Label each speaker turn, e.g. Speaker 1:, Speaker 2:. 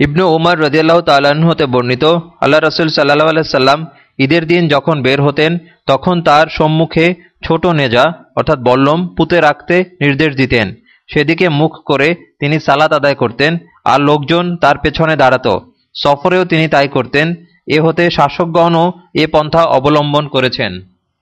Speaker 1: ইবনু উমর রদিয়াল্লাহ তাল্লাহ্ন হতে বর্ণিত আল্লাহ রসুল সাল্লাহ আলাইসাল্লাম ঈদের দিন যখন বের হতেন, তখন তার সম্মুখে ছোট নেজা, অর্থাৎ বল্লম, পুঁতে রাখতে নির্দেশ দিতেন। সেদিকে মুখ করে তিনি সালাত আদায় করতেন আর লোকজন তার পেছনে দাঁড়াত। সফরেও তিনি তাই করতেন। এ হতে শাসকগণও এ পন্থা অবলম্বন করেছেন।